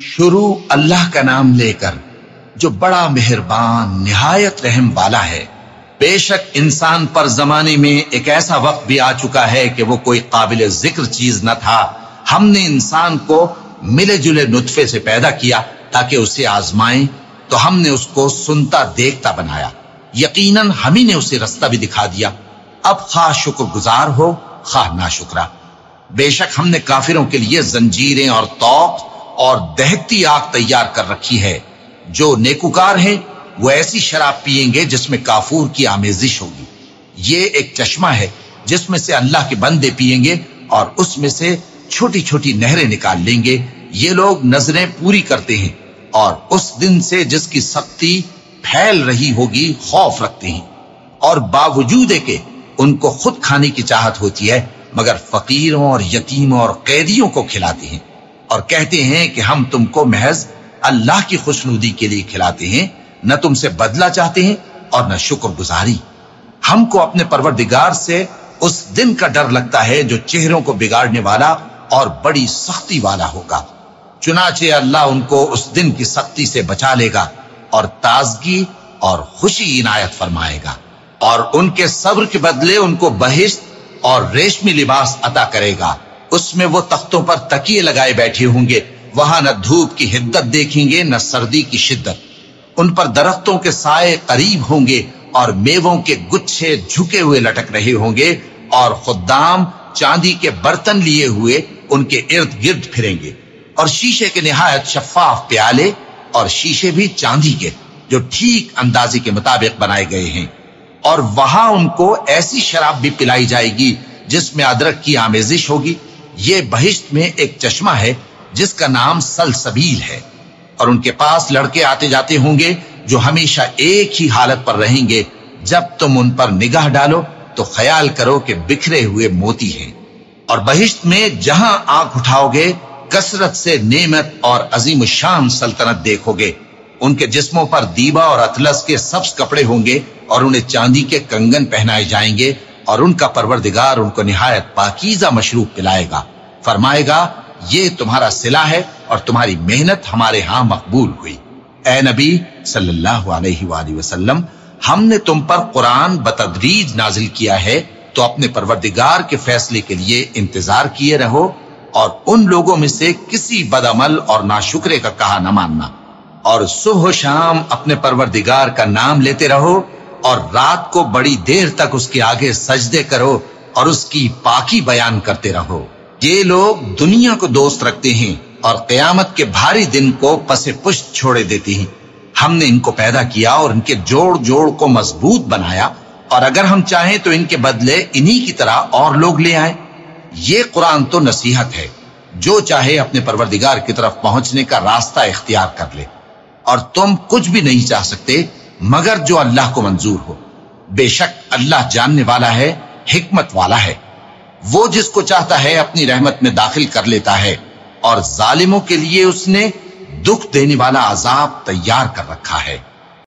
شروع اللہ کا نام لے کر جو بڑا مہربان، نہایت رحم والا ہے، بے شک انسان پر زمانے میں ایک ایسا وقت بھی آ چکا ہے کہ وہ کوئی قابل ذکر چیز نہ تھا۔ ہم نے انسان کو ملے جلے نطفے سے پیدا کیا تاکہ اسے آزمائیں، تو ہم نے اس کو سنتا دیکھتا بنایا۔ یقیناً ہم ہی نے اسے رستہ بھی دکھا دیا۔ اب خواہ شکر گزار ہو، خواہ نہ شکرا بے شک ہم نے کافروں کے لیے زنجیریں اور توق اور دہتی آگ تیار کر رکھی ہے۔ جو نیکوکار ہیں، وہ ایسی شراب پیئیں گے جس میں کافور کی آمیزش ہوگی۔ یہ ایک چشمہ ہے جس میں سے اللہ کے بندے پیئیں گے اور اس میں سے چھوٹی چھوٹی نہریں نکال لیں گے۔ یہ لوگ نظریں پوری کرتے ہیں اور اس دن سے جس کی سختی پھیل رہی ہوگی، خوف رکھتے ہیں۔ اور باوجود کے ان کو خود کھانے کی چاہت ہوتی ہے، مگر فقیروں اور یتیموں اور قیدیوں کو کھلاتے ہیں۔ اور کہتے ہیں کہ ہم تم کو محض اللہ کی خوشنودی کے لیے کھلاتے ہیں، نہ تم سے بدلہ چاہتے ہیں اور نہ شکر گزاری۔ ہم کو اپنے پروردگار سے اس دن کا ڈر لگتا ہے جو چہروں کو بگاڑنے والا اور بڑی سختی والا ہوگا۔ چنانچہ اللہ ان کو اس دن کی سختی سے بچا لے گا اور تازگی اور خوشی عنایت فرمائے گا۔ اور ان کے صبر کے بدلے ان کو بہشت اور ریشمی لباس عطا کرے گا۔ اس میں وہ تختوں پر تکیے لگائے بیٹھے ہوں گے۔ وہاں نہ دھوپ کی حدت دیکھیں گے، نہ سردی کی شدت۔ ان پر درختوں کے سائے قریب ہوں گے اور میووں کے گچھے جھکے ہوئے لٹک رہے ہوں گے اور خدام چاندی کے برتن لیے ہوئے ان کے ارد گرد پھریں گے۔ اور شیشے کے نہایت شفاف پیالے اور شیشے بھی چاندی کے، جو ٹھیک اندازے کے مطابق بنائے گئے ہیں۔ اور وہاں ان کو ایسی شراب بھی پلائی جائے گی جس میں ادرک کی آمیزش ہوگی۔ یہ بہشت میں ایک چشمہ ہے جس کا نام سلسبیل ہے اور ان کے پاس لڑکے آتے جاتے ہوں گے جو ہمیشہ ایک ہی حالت پر رہیں گے۔ جب تم ان پر نگاہ ڈالو تو خیال کرو کہ بکھرے ہوئے موتی ہیں۔ اور بہشت میں جہاں آنکھ اٹھاؤ گے، کثرت سے نعمت اور عظیم الشان سلطنت دیکھو گے۔ ان کے جسموں پر دیبا اور اطلس کے سبز کپڑے ہوں گے اور انہیں چاندی کے کنگن پہنائے جائیں گے۔ اور ان کا پروردگار ان کو نہایت پاکیزہ مشروب پلائے گا۔ فرمائے گا، یہ تمہارا سلا ہے اور تمہاری محنت ہمارے ہاں مقبول ہوئی۔ اے نبی صلی اللہ علیہ وآلہ وسلم، ہم نے تم پر قرآن بتدریج نازل کیا ہے، تو اپنے پروردگار کے فیصلے کے لیے انتظار کیے رہو اور ان لوگوں میں سے کسی بدعمل اور ناشکرے کا کہا نہ ماننا۔ اور صبح و شام اپنے پروردگار کا نام لیتے رہو اور رات کو بڑی دیر تک اس کے آگے سجدے کرو اور اس کی پاکی بیان کرتے رہو۔ یہ لوگ دنیا کو دوست رکھتے ہیں اور قیامت کے بھاری دن کو پس پشت چھوڑے دیتے ہیں۔ ہم نے ان کو پیدا کیا اور ان کے جوڑ جوڑ کو مضبوط بنایا۔ اور اگر ہم چاہیں تو ان کے بدلے انہی کی طرح اور لوگ لے آئیں۔ یہ قرآن تو نصیحت ہے۔ جو چاہے اپنے پروردگار کی طرف پہنچنے کا راستہ اختیار کر لے۔ اور تم کچھ بھی نہیں چاہ سکتے۔ مگر جو اللہ کو منظور ہو، بے شک اللہ جاننے والا ہے، حکمت والا ہے۔ وہ جس کو چاہتا ہے اپنی رحمت میں داخل کر لیتا ہے، اور ظالموں کے لیے اس نے دکھ دینے والا عذاب تیار کر رکھا ہے۔